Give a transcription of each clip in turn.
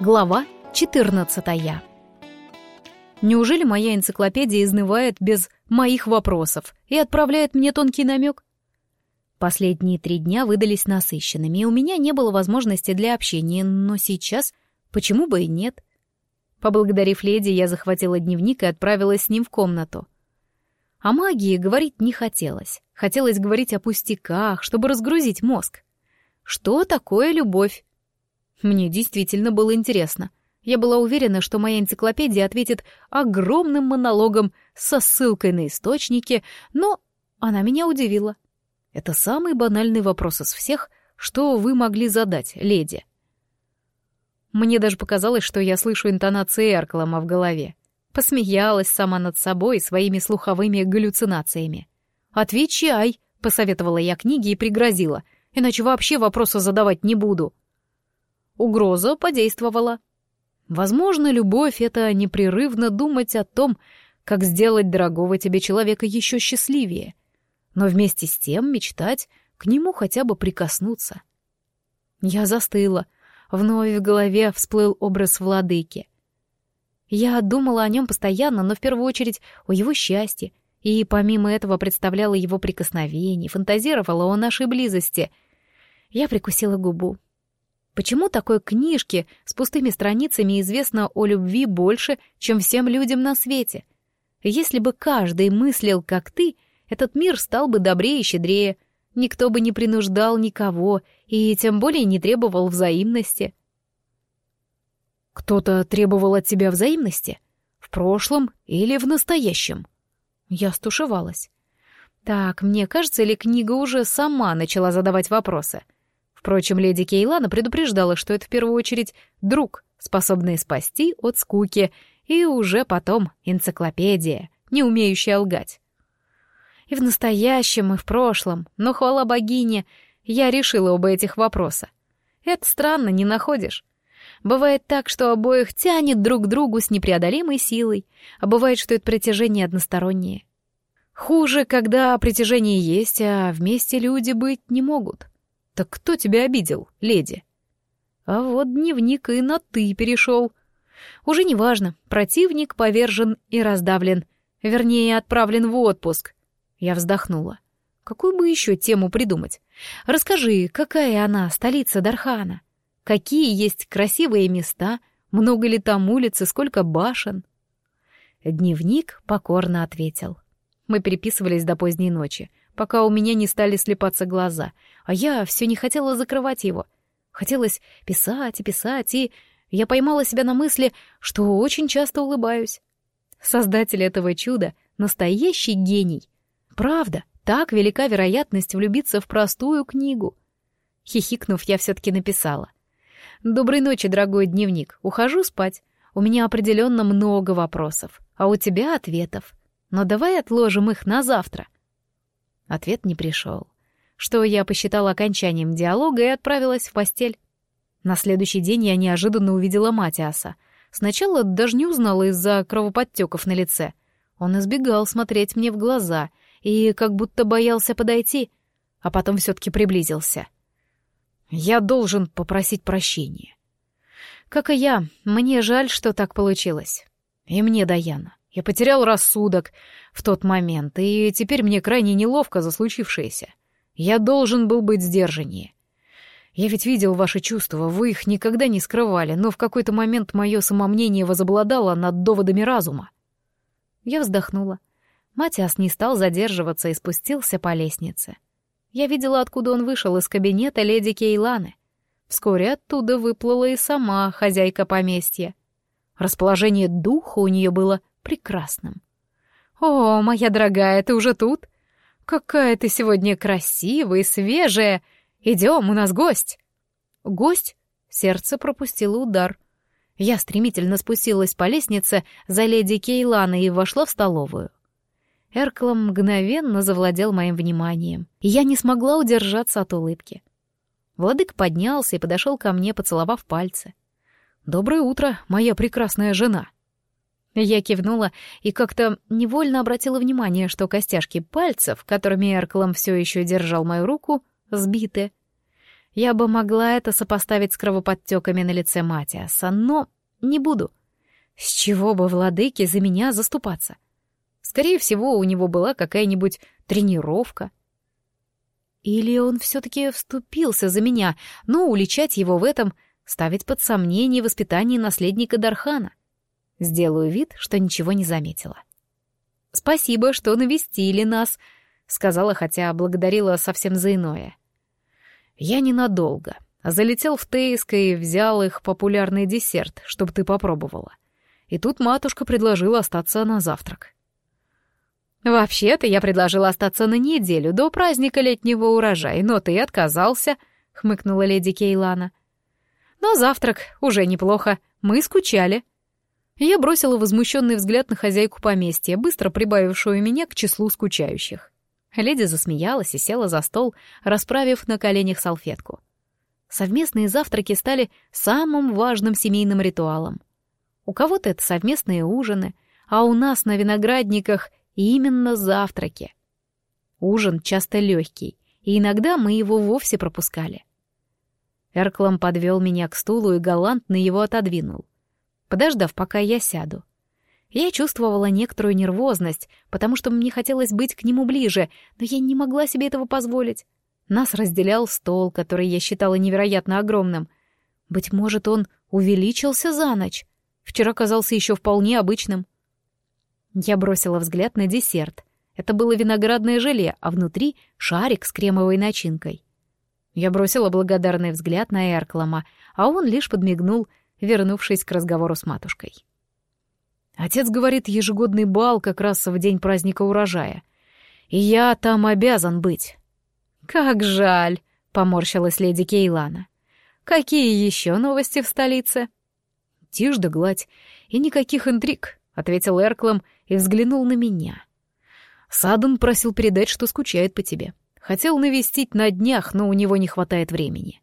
Глава 14 Неужели моя энциклопедия изнывает без моих вопросов и отправляет мне тонкий намек? Последние три дня выдались насыщенными, и у меня не было возможности для общения, но сейчас почему бы и нет? Поблагодарив леди, я захватила дневник и отправилась с ним в комнату. О магии говорить не хотелось. Хотелось говорить о пустяках, чтобы разгрузить мозг. Что такое любовь? Мне действительно было интересно. Я была уверена, что моя энциклопедия ответит огромным монологом со ссылкой на источники, но она меня удивила. Это самый банальный вопрос из всех, что вы могли задать, леди. Мне даже показалось, что я слышу интонации Эрклама в голове. Посмеялась сама над собой своими слуховыми галлюцинациями. «Отвечай», — посоветовала я книге и пригрозила, «иначе вообще вопроса задавать не буду». Угроза подействовала. Возможно, любовь — это непрерывно думать о том, как сделать дорогого тебе человека еще счастливее, но вместе с тем мечтать к нему хотя бы прикоснуться. Я застыла. Вновь в голове всплыл образ владыки. Я думала о нем постоянно, но в первую очередь о его счастье, и помимо этого представляла его прикосновение, фантазировала о нашей близости. Я прикусила губу. Почему такой книжки с пустыми страницами известно о любви больше, чем всем людям на свете? Если бы каждый мыслил, как ты, этот мир стал бы добрее и щедрее, никто бы не принуждал никого и тем более не требовал взаимности. Кто-то требовал от тебя взаимности? В прошлом или в настоящем? Я стушевалась. Так, мне кажется, ли книга уже сама начала задавать вопросы — Впрочем, леди Кейлана предупреждала, что это в первую очередь друг, способный спасти от скуки, и уже потом энциклопедия, не умеющая лгать. И в настоящем, и в прошлом, но хвала богине, я решила оба этих вопроса. Это странно, не находишь? Бывает так, что обоих тянет друг к другу с непреодолимой силой, а бывает, что это притяжение одностороннее. Хуже, когда притяжение есть, а вместе люди быть не могут. «Так кто тебя обидел, леди?» А вот дневник и на «ты» перешел. Уже неважно, противник повержен и раздавлен. Вернее, отправлен в отпуск. Я вздохнула. Какую бы еще тему придумать? Расскажи, какая она, столица Дархана? Какие есть красивые места? Много ли там улиц и сколько башен? Дневник покорно ответил. Мы переписывались до поздней ночи пока у меня не стали слепаться глаза, а я все не хотела закрывать его. Хотелось писать и писать, и я поймала себя на мысли, что очень часто улыбаюсь. Создатель этого чуда — настоящий гений. Правда, так велика вероятность влюбиться в простую книгу. Хихикнув, я все-таки написала. «Доброй ночи, дорогой дневник. Ухожу спать. У меня определенно много вопросов, а у тебя ответов. Но давай отложим их на завтра». Ответ не пришел. Что я посчитала окончанием диалога и отправилась в постель. На следующий день я неожиданно увидела Матиаса. Сначала даже не узнала из-за кровоподтеков на лице. Он избегал смотреть мне в глаза и как будто боялся подойти, а потом все-таки приблизился. Я должен попросить прощения. Как и я, мне жаль, что так получилось. И мне, Даяна. Я потерял рассудок в тот момент, и теперь мне крайне неловко за случившееся. Я должен был быть сдержаннее. Я ведь видел ваши чувства, вы их никогда не скрывали, но в какой-то момент мое самомнение возобладало над доводами разума. Я вздохнула. Матиас не стал задерживаться и спустился по лестнице. Я видела, откуда он вышел из кабинета леди Кейланы. Вскоре оттуда выплыла и сама хозяйка поместья. Расположение духа у нее было прекрасным. «О, моя дорогая, ты уже тут? Какая ты сегодня красивая и свежая! Идем, у нас гость!» «Гость?» — сердце пропустило удар. Я стремительно спустилась по лестнице за леди Кейлана и вошла в столовую. Эрклом мгновенно завладел моим вниманием, и я не смогла удержаться от улыбки. Владык поднялся и подошел ко мне, поцеловав пальцы. «Доброе утро, моя прекрасная жена!» Я кивнула и как-то невольно обратила внимание, что костяшки пальцев, которыми Эрклом все еще держал мою руку, сбиты. Я бы могла это сопоставить с кровоподтеками на лице Матиаса, но не буду. С чего бы владыке за меня заступаться? Скорее всего, у него была какая-нибудь тренировка. Или он все-таки вступился за меня, но уличать его в этом — ставить под сомнение воспитание наследника Дархана. Сделаю вид, что ничего не заметила. «Спасибо, что навестили нас», — сказала, хотя благодарила совсем за иное. «Я ненадолго. Залетел в Тейск и взял их популярный десерт, чтобы ты попробовала. И тут матушка предложила остаться на завтрак». «Вообще-то я предложила остаться на неделю до праздника летнего урожая, но ты отказался», — хмыкнула леди Кейлана. «Но завтрак уже неплохо. Мы скучали». Я бросила возмущенный взгляд на хозяйку поместья, быстро прибавившую меня к числу скучающих. Леди засмеялась и села за стол, расправив на коленях салфетку. Совместные завтраки стали самым важным семейным ритуалом. У кого-то это совместные ужины, а у нас на виноградниках именно завтраки. Ужин часто легкий, и иногда мы его вовсе пропускали. Эрклам подвел меня к стулу и галантно его отодвинул подождав, пока я сяду. Я чувствовала некоторую нервозность, потому что мне хотелось быть к нему ближе, но я не могла себе этого позволить. Нас разделял стол, который я считала невероятно огромным. Быть может, он увеличился за ночь. Вчера казался еще вполне обычным. Я бросила взгляд на десерт. Это было виноградное желе, а внутри — шарик с кремовой начинкой. Я бросила благодарный взгляд на Эрклама, а он лишь подмигнул — вернувшись к разговору с матушкой. Отец говорит, ежегодный бал как раз в день праздника урожая. И я там обязан быть. Как жаль, поморщилась леди Кейлана. Какие еще новости в столице? Тишь да гладь, и никаких интриг, ответил Эрклом и взглянул на меня. Садон просил передать, что скучает по тебе. Хотел навестить на днях, но у него не хватает времени.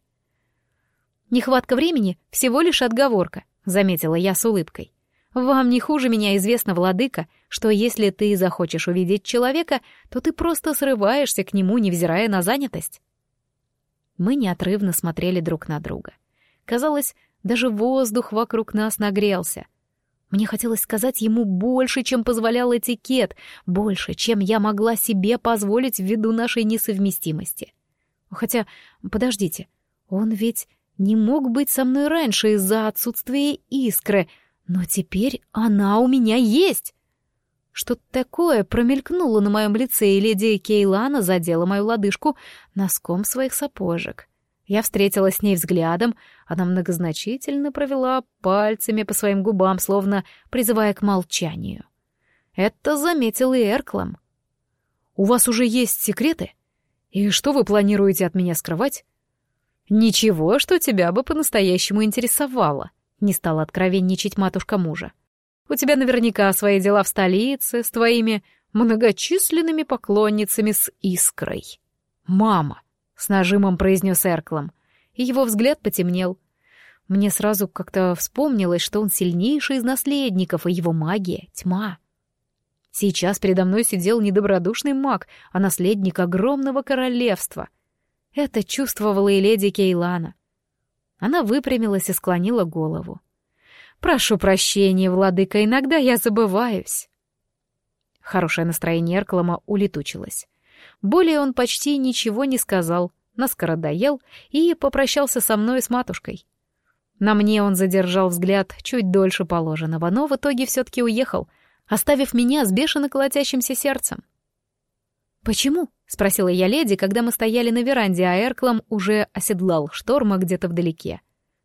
Нехватка времени — всего лишь отговорка», — заметила я с улыбкой. «Вам не хуже меня известно, владыка, что если ты захочешь увидеть человека, то ты просто срываешься к нему, невзирая на занятость». Мы неотрывно смотрели друг на друга. Казалось, даже воздух вокруг нас нагрелся. Мне хотелось сказать ему больше, чем позволял этикет, больше, чем я могла себе позволить ввиду нашей несовместимости. Хотя, подождите, он ведь не мог быть со мной раньше из-за отсутствия искры, но теперь она у меня есть. Что-то такое промелькнуло на моем лице, и леди Кейлана задела мою лодыжку носком своих сапожек. Я встретилась с ней взглядом, она многозначительно провела пальцами по своим губам, словно призывая к молчанию. Это заметил и Эрклам. «У вас уже есть секреты? И что вы планируете от меня скрывать?» «Ничего, что тебя бы по-настоящему интересовало», — не стала откровенничать матушка мужа. «У тебя наверняка свои дела в столице с твоими многочисленными поклонницами с искрой». «Мама», — с нажимом произнес Эрклом, и его взгляд потемнел. Мне сразу как-то вспомнилось, что он сильнейший из наследников, и его магия — тьма. Сейчас передо мной сидел недобродушный маг, а наследник огромного королевства — это чувствовала и леди Кейлана. Она выпрямилась и склонила голову. «Прошу прощения, владыка, иногда я забываюсь». Хорошее настроение Эрклама улетучилось. Более он почти ничего не сказал, наскоро доел и попрощался со мной и с матушкой. На мне он задержал взгляд чуть дольше положенного, но в итоге все-таки уехал, оставив меня с бешено колотящимся сердцем. «Почему?» — спросила я леди, когда мы стояли на веранде, а Эрклам уже оседлал шторма где-то вдалеке.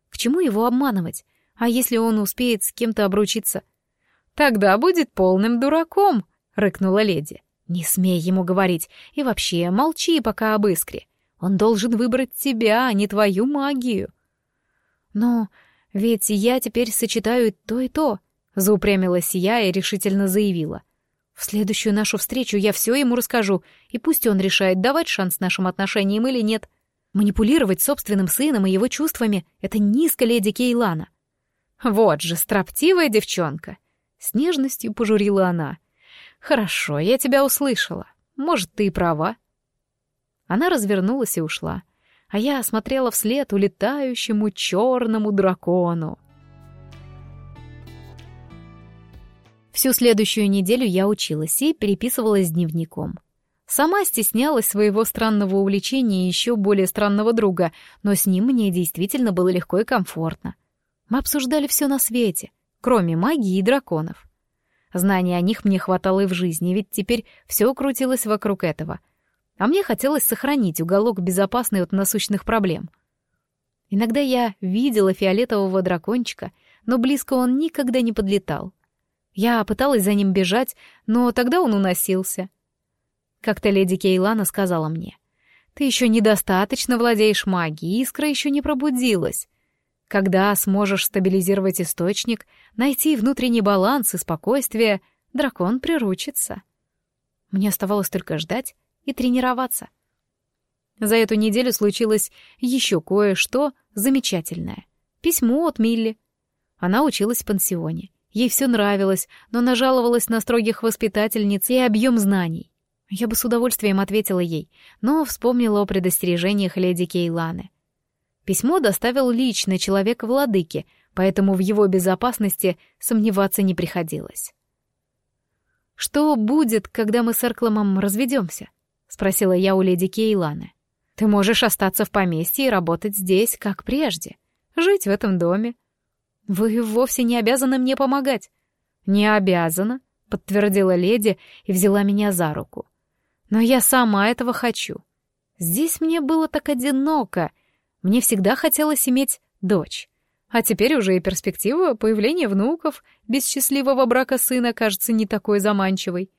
«К чему его обманывать? А если он успеет с кем-то обручиться?» «Тогда будет полным дураком», — рыкнула леди. «Не смей ему говорить. И вообще, молчи пока об искре. Он должен выбрать тебя, а не твою магию». «Но ведь я теперь сочетаю то и то», — заупрямилась я и решительно заявила — в следующую нашу встречу я все ему расскажу, и пусть он решает, давать шанс нашим отношениям или нет. Манипулировать собственным сыном и его чувствами — это низко леди Кейлана. Вот же, строптивая девчонка. С нежностью пожурила она. Хорошо, я тебя услышала. Может, ты и права. Она развернулась и ушла. а я смотрела вслед улетающему черному дракону. Всю следующую неделю я училась и переписывалась дневником. Сама стеснялась своего странного увлечения и еще более странного друга, но с ним мне действительно было легко и комфортно. Мы обсуждали все на свете, кроме магии и драконов. Знаний о них мне хватало и в жизни, ведь теперь все крутилось вокруг этого. А мне хотелось сохранить уголок безопасный от насущных проблем. Иногда я видела фиолетового дракончика, но близко он никогда не подлетал. Я пыталась за ним бежать, но тогда он уносился. Как-то леди Кейлана сказала мне, «Ты еще недостаточно владеешь магией, искра еще не пробудилась. Когда сможешь стабилизировать источник, найти внутренний баланс и спокойствие, дракон приручится». Мне оставалось только ждать и тренироваться. За эту неделю случилось еще кое-что замечательное. Письмо от Милли. Она училась в пансионе. Ей все нравилось, но она жаловалась на строгих воспитательниц и объем знаний. Я бы с удовольствием ответила ей, но вспомнила о предостережениях леди Кейланы. Письмо доставил лично человек владыки, поэтому в его безопасности сомневаться не приходилось. «Что будет, когда мы с Эркломом разведемся?» — спросила я у леди Кейланы. «Ты можешь остаться в поместье и работать здесь, как прежде, жить в этом доме. Вы вовсе не обязаны мне помогать». «Не обязана», — подтвердила леди и взяла меня за руку. Но я сама этого хочу. Здесь мне было так одиноко. Мне всегда хотелось иметь дочь. А теперь уже и перспектива появления внуков без счастливого брака сына кажется не такой заманчивой.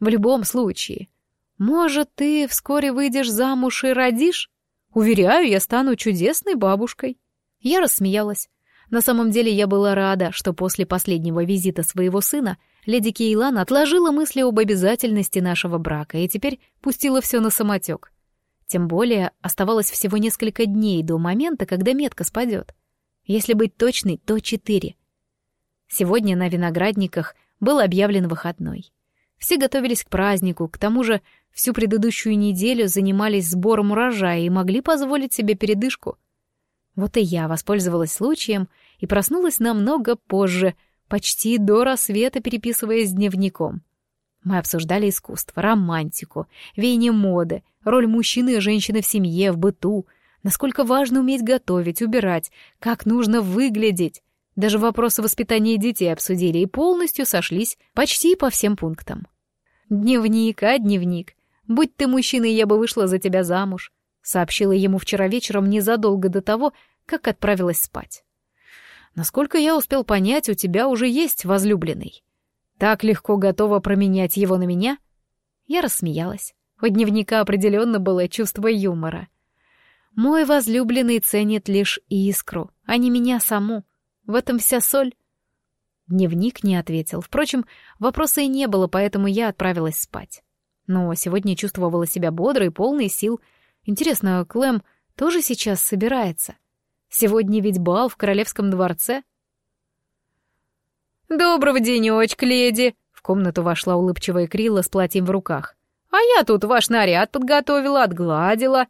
В любом случае, может, ты вскоре выйдешь замуж и родишь? Уверяю, я стану чудесной бабушкой. Я рассмеялась. На самом деле я была рада, что после последнего визита своего сына леди Кейлан отложила мысли об обязательности нашего брака и теперь пустила все на самотек. Тем более оставалось всего несколько дней до момента, когда метка спадет. Если быть точной, то четыре. Сегодня на виноградниках был объявлен выходной. Все готовились к празднику, к тому же всю предыдущую неделю занимались сбором урожая и могли позволить себе передышку. Вот и я воспользовалась случаем и проснулась намного позже — почти до рассвета переписываясь с дневником. Мы обсуждали искусство, романтику, веяние моды, роль мужчины и женщины в семье, в быту, насколько важно уметь готовить, убирать, как нужно выглядеть. Даже вопросы воспитания детей обсудили и полностью сошлись почти по всем пунктам. «Дневник, а дневник. Будь ты мужчиной, я бы вышла за тебя замуж», сообщила ему вчера вечером незадолго до того, как отправилась спать. Насколько я успел понять, у тебя уже есть возлюбленный. Так легко готова променять его на меня? Я рассмеялась. У дневника определенно было чувство юмора. Мой возлюбленный ценит лишь искру, а не меня саму. В этом вся соль. Дневник не ответил. Впрочем, вопроса и не было, поэтому я отправилась спать. Но сегодня чувствовала себя бодрой, полной сил. Интересно, Клэм тоже сейчас собирается? — Сегодня ведь бал в королевском дворце. «Доброго денечка, леди!» В комнату вошла улыбчивая Крилла с платьем в руках. «А я тут ваш наряд подготовила, отгладила».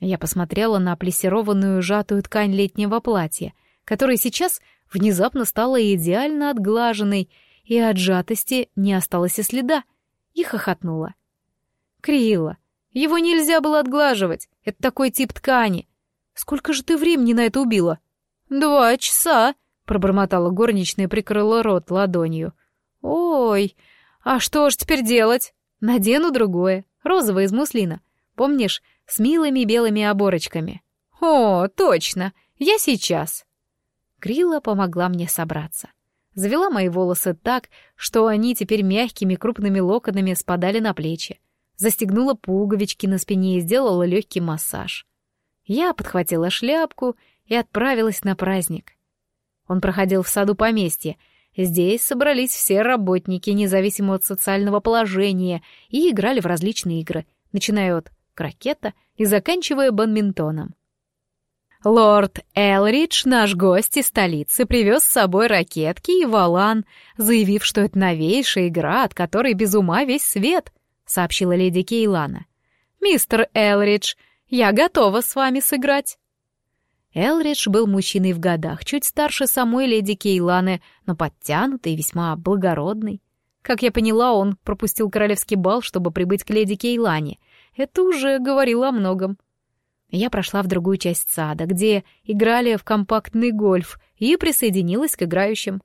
Я посмотрела на плессированную сжатую ткань летнего платья, которая сейчас внезапно стала идеально отглаженной, и от сжатости не осталось и следа, и хохотнула. «Крилла, его нельзя было отглаживать, это такой тип ткани. Сколько же ты времени на это убила?» «Два часа», — пробормотала горничная и прикрыла рот ладонью. «Ой, а что ж теперь делать? Надену другое, розовое из муслина. Помнишь, с милыми белыми оборочками?» «О, точно, я сейчас». Крила помогла мне собраться. Завела мои волосы так, что они теперь мягкими крупными локонами спадали на плечи. Застегнула пуговички на спине и сделала легкий массаж. Я подхватила шляпку и отправилась на праздник. Он проходил в саду поместья. Здесь собрались все работники, независимо от социального положения, и играли в различные игры, начиная от крокета и заканчивая бадминтоном. Лорд Элридж, наш гость из столицы, привез с собой ракетки и валан, заявив, что это новейшая игра, от которой без ума весь свет, — сообщила леди Кейлана. «Мистер Элридж, Я готова с вами сыграть». Элридж был мужчиной в годах, чуть старше самой леди Кейланы, но подтянутый и весьма благородный. Как я поняла, он пропустил королевский бал, чтобы прибыть к леди Кейлане. Это уже говорило о многом. Я прошла в другую часть сада, где играли в компактный гольф, и присоединилась к играющим.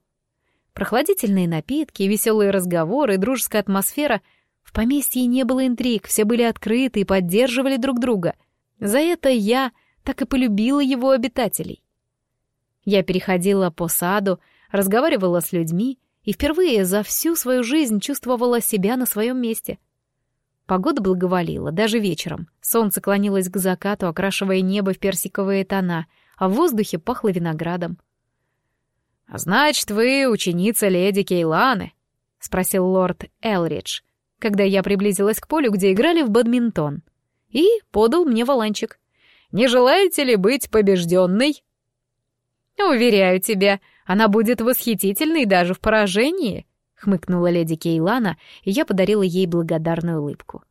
Прохладительные напитки, веселые разговоры, дружеская атмосфера. В поместье не было интриг, все были открыты и поддерживали друг друга. За это я так и полюбила его обитателей. Я переходила по саду, разговаривала с людьми и впервые за всю свою жизнь чувствовала себя на своем месте. Погода благоволила, даже вечером. Солнце клонилось к закату, окрашивая небо в персиковые тона, а в воздухе пахло виноградом. «Значит, вы ученица леди Кейланы?» — спросил лорд Элридж, когда я приблизилась к полю, где играли в бадминтон, и подал мне валанчик. «Не желаете ли быть побежденной?» «Уверяю тебя, она будет восхитительной даже в поражении», — хмыкнула леди Кейлана, и я подарила ей благодарную улыбку.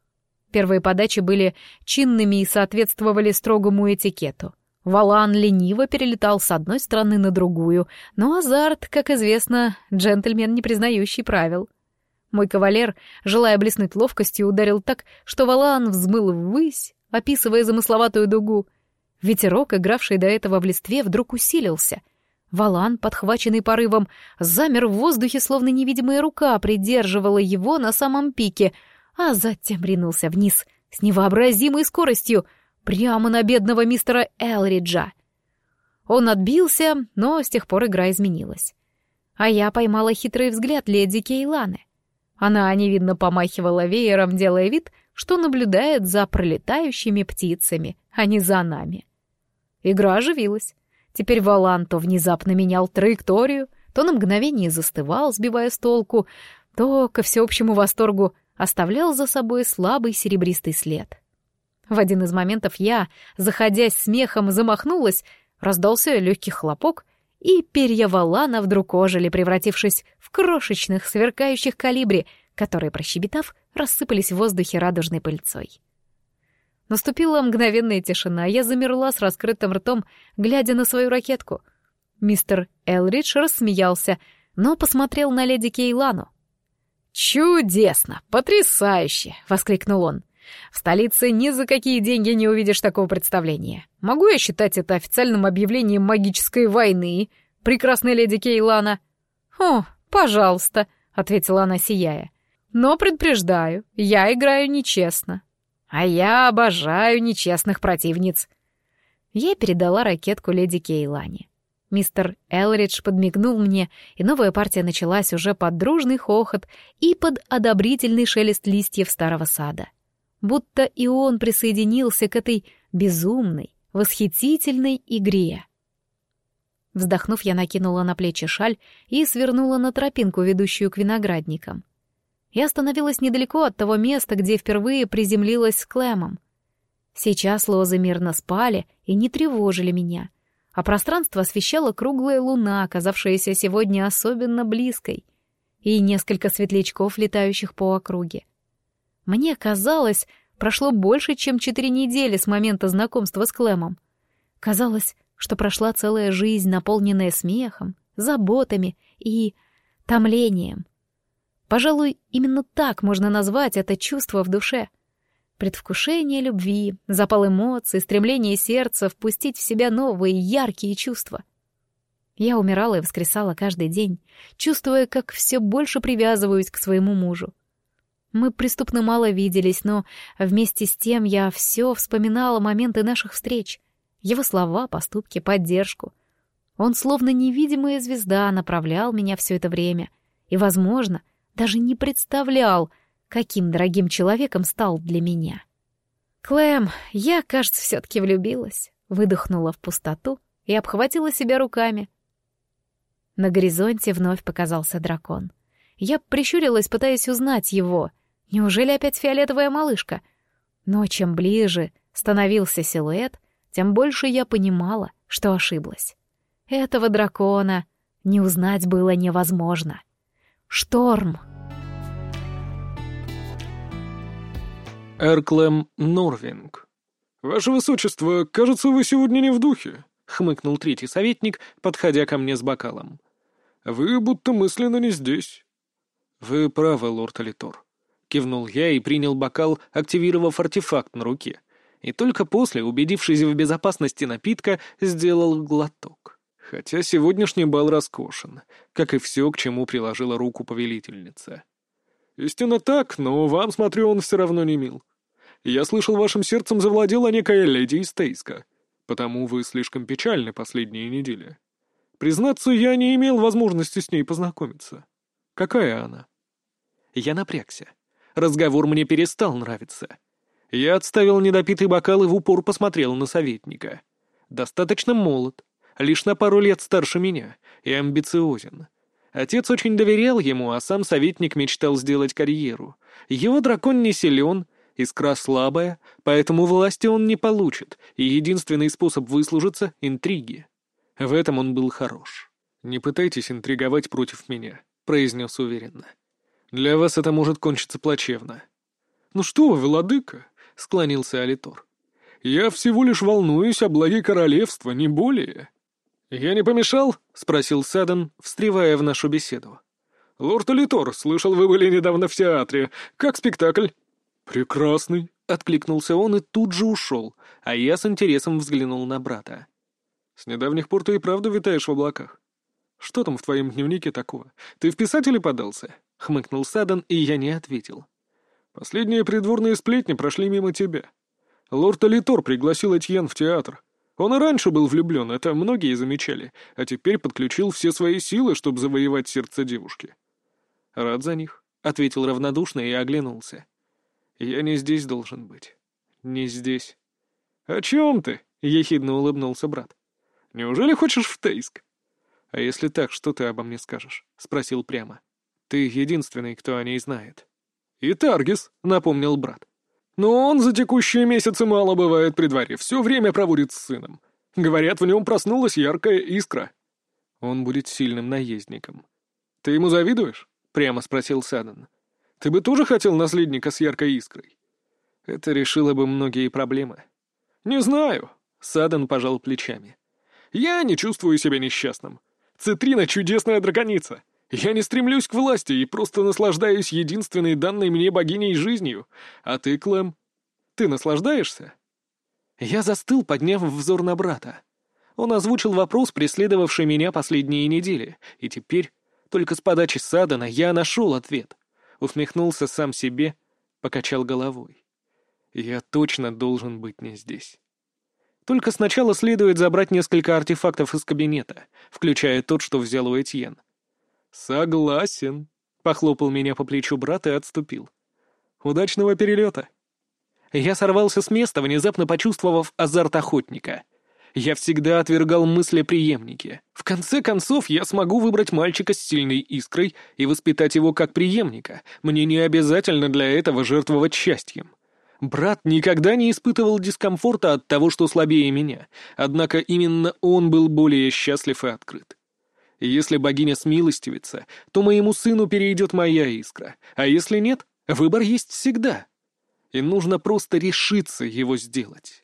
Первые подачи были чинными и соответствовали строгому этикету. Валан лениво перелетал с одной стороны на другую, но азарт, как известно, джентльмен, не признающий правил. Мой кавалер, желая блеснуть ловкостью, ударил так, что Валан взмыл ввысь, описывая замысловатую дугу. Ветерок, игравший до этого в листве, вдруг усилился. Валан, подхваченный порывом, замер в воздухе, словно невидимая рука придерживала его на самом пике, а затем ринулся вниз с невообразимой скоростью — Прямо на бедного мистера Элриджа. Он отбился, но с тех пор игра изменилась. А я поймала хитрый взгляд леди Кейланы. Она невидно помахивала веером, делая вид, что наблюдает за пролетающими птицами, а не за нами. Игра оживилась. Теперь Валан то внезапно менял траекторию, то на мгновение застывал, сбивая с толку, то, ко всеобщему восторгу, оставлял за собой слабый серебристый след. В один из моментов я, заходясь смехом, замахнулась, раздался легкий хлопок, и перья валана вдруг ожили, превратившись в крошечных, сверкающих калибри, которые, прощебетав, рассыпались в воздухе радужной пыльцой. Наступила мгновенная тишина, я замерла с раскрытым ртом, глядя на свою ракетку. Мистер Элридж рассмеялся, но посмотрел на леди Кейлану. «Чудесно! Потрясающе!» — воскликнул он. В столице ни за какие деньги не увидишь такого представления. Могу я считать это официальным объявлением магической войны, прекрасная леди Кейлана?» «О, пожалуйста», — ответила она, сияя. «Но предупреждаю, я играю нечестно». «А я обожаю нечестных противниц». Я передала ракетку леди Кейлане. Мистер Элридж подмигнул мне, и новая партия началась уже под дружный хохот и под одобрительный шелест листьев старого сада будто и он присоединился к этой безумной, восхитительной игре. Вздохнув, я накинула на плечи шаль и свернула на тропинку, ведущую к виноградникам. Я остановилась недалеко от того места, где впервые приземлилась с Клемом. Сейчас лозы мирно спали и не тревожили меня, а пространство освещала круглая луна, оказавшаяся сегодня особенно близкой, и несколько светлячков, летающих по округе. Мне казалось, прошло больше, чем четыре недели с момента знакомства с Клемом. Казалось, что прошла целая жизнь, наполненная смехом, заботами и томлением. Пожалуй, именно так можно назвать это чувство в душе. Предвкушение любви, запал эмоций, стремление сердца впустить в себя новые яркие чувства. Я умирала и воскресала каждый день, чувствуя, как все больше привязываюсь к своему мужу. Мы преступно мало виделись, но вместе с тем я все вспоминала моменты наших встреч. Его слова, поступки, поддержку. Он словно невидимая звезда направлял меня все это время. И, возможно, даже не представлял, каким дорогим человеком стал для меня. «Клэм, я, кажется, все-таки влюбилась», — выдохнула в пустоту и обхватила себя руками. На горизонте вновь показался дракон. Я прищурилась, пытаясь узнать его — Неужели опять фиолетовая малышка? Но чем ближе становился силуэт, тем больше я понимала, что ошиблась. Этого дракона не узнать было невозможно. Шторм! Эрклем Норвинг. «Ваше высочество, кажется, вы сегодня не в духе», — хмыкнул третий советник, подходя ко мне с бокалом. «Вы будто мысленно не здесь». «Вы правы, лорд Алитор», — кивнул я и принял бокал, активировав артефакт на руке. И только после, убедившись в безопасности напитка, сделал глоток. Хотя сегодняшний бал роскошен, как и все, к чему приложила руку повелительница. «Истинно так, но вам, смотрю, он все равно не мил. Я слышал, вашим сердцем завладела некая леди из Тейска, потому вы слишком печальны последние недели. Признаться, я не имел возможности с ней познакомиться. Какая она?» Я напрягся. Разговор мне перестал нравиться. Я отставил недопитый бокал и в упор посмотрел на советника. Достаточно молод, лишь на пару лет старше меня, и амбициозен. Отец очень доверял ему, а сам советник мечтал сделать карьеру. Его дракон не силен, искра слабая, поэтому власти он не получит, и единственный способ выслужиться — интриги. В этом он был хорош. «Не пытайтесь интриговать против меня», — произнес уверенно. «Для вас это может кончиться плачевно». «Ну что вы, владыка?» — склонился Алитор. «Я всего лишь волнуюсь о благе королевства, не более». «Я не помешал?» — спросил Садан, встревая в нашу беседу. «Лорд Алитор, слышал, вы были недавно в театре. Как спектакль?» «Прекрасный», — откликнулся он и тут же ушел, а я с интересом взглянул на брата. «С недавних пор ты и правда витаешь в облаках. Что там в твоем дневнике такого? Ты в писатели подался?» — хмыкнул Садан, и я не ответил. «Последние придворные сплетни прошли мимо тебя. Лорд Алитор пригласил Этьен в театр. Он и раньше был влюблен, это многие замечали, а теперь подключил все свои силы, чтобы завоевать сердце девушки. «Рад за них», — ответил равнодушно и оглянулся. «Я не здесь должен быть. Не здесь». «О чем ты?» — ехидно улыбнулся брат. «Неужели хочешь в Тейск?» «А если так, что ты обо мне скажешь?» — спросил прямо. «Ты единственный, кто о ней знает». «И Таргис», — напомнил брат. Но он за текущие месяцы мало бывает при дворе, все время проводит с сыном. Говорят, в нем проснулась яркая искра. Он будет сильным наездником. Ты ему завидуешь? Прямо спросил Садан. Ты бы тоже хотел наследника с яркой искрой? Это решило бы многие проблемы. Не знаю. Садан пожал плечами. Я не чувствую себя несчастным. Цитрина — чудесная драконица. Я не стремлюсь к власти и просто наслаждаюсь единственной данной мне богиней жизнью. А ты, Клэм, ты наслаждаешься?» Я застыл, подняв взор на брата. Он озвучил вопрос, преследовавший меня последние недели, и теперь, только с подачи Садана, я нашел ответ. Усмехнулся сам себе, покачал головой. Я точно должен быть не здесь. Только сначала следует забрать несколько артефактов из кабинета, включая тот, что взял у Этьен. «Согласен», — похлопал меня по плечу брат и отступил. «Удачного перелета». Я сорвался с места, внезапно почувствовав азарт охотника. Я всегда отвергал мысли преемники. В конце концов, я смогу выбрать мальчика с сильной искрой и воспитать его как преемника. Мне не обязательно для этого жертвовать счастьем. Брат никогда не испытывал дискомфорта от того, что слабее меня, однако именно он был более счастлив и открыт. Если богиня смилостивится, то моему сыну перейдет моя искра, а если нет, выбор есть всегда. И нужно просто решиться его сделать.